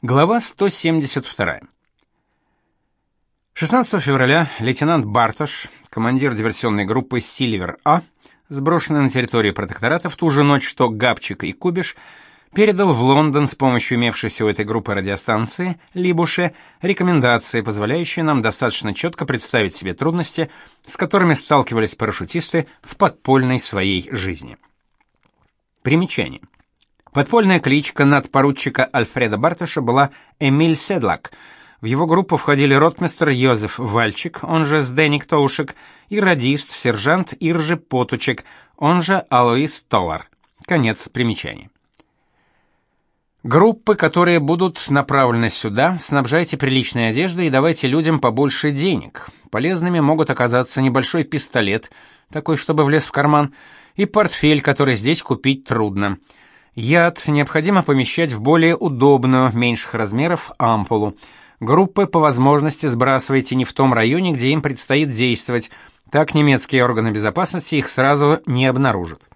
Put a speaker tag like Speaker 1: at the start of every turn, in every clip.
Speaker 1: Глава 172. 16 февраля лейтенант Бартош, командир диверсионной группы «Сильвер-А», сброшенный на территории протектората в ту же ночь, что Габчик и Кубиш, передал в Лондон с помощью имевшейся у этой группы радиостанции Либуше рекомендации, позволяющие нам достаточно четко представить себе трудности, с которыми сталкивались парашютисты в подпольной своей жизни. Примечание. Подпольная кличка надпоручика Альфреда Бартоша была Эмиль Седлак. В его группу входили ротмистр Йозеф Вальчик, он же Сденик Тоушек, и радист сержант Иржи Потучек, он же Алоис Толар. Конец примечания. Группы, которые будут направлены сюда, снабжайте приличной одеждой и давайте людям побольше денег. Полезными могут оказаться небольшой пистолет, такой, чтобы влез в карман, и портфель, который здесь купить трудно. Яд необходимо помещать в более удобную, меньших размеров ампулу. Группы по возможности сбрасывайте не в том районе, где им предстоит действовать. Так немецкие органы безопасности их сразу не обнаружат.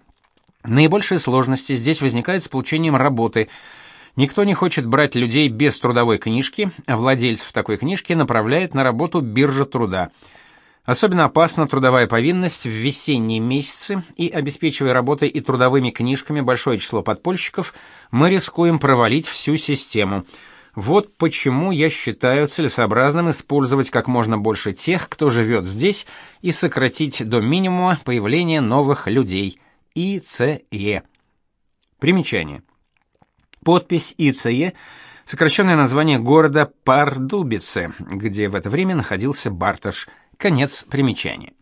Speaker 1: Наибольшие сложности здесь возникают с получением работы. Никто не хочет брать людей без трудовой книжки, а владельцев такой книжки направляет на работу биржа труда – Особенно опасна трудовая повинность в весенние месяцы, и обеспечивая работой и трудовыми книжками большое число подпольщиков, мы рискуем провалить всю систему. Вот почему я считаю целесообразным использовать как можно больше тех, кто живет здесь, и сократить до минимума появление новых людей. ИЦЕ. Примечание. Подпись ИЦЕ сокращенное название города Пардубице, где в это время находился Барташ – Конец примечания.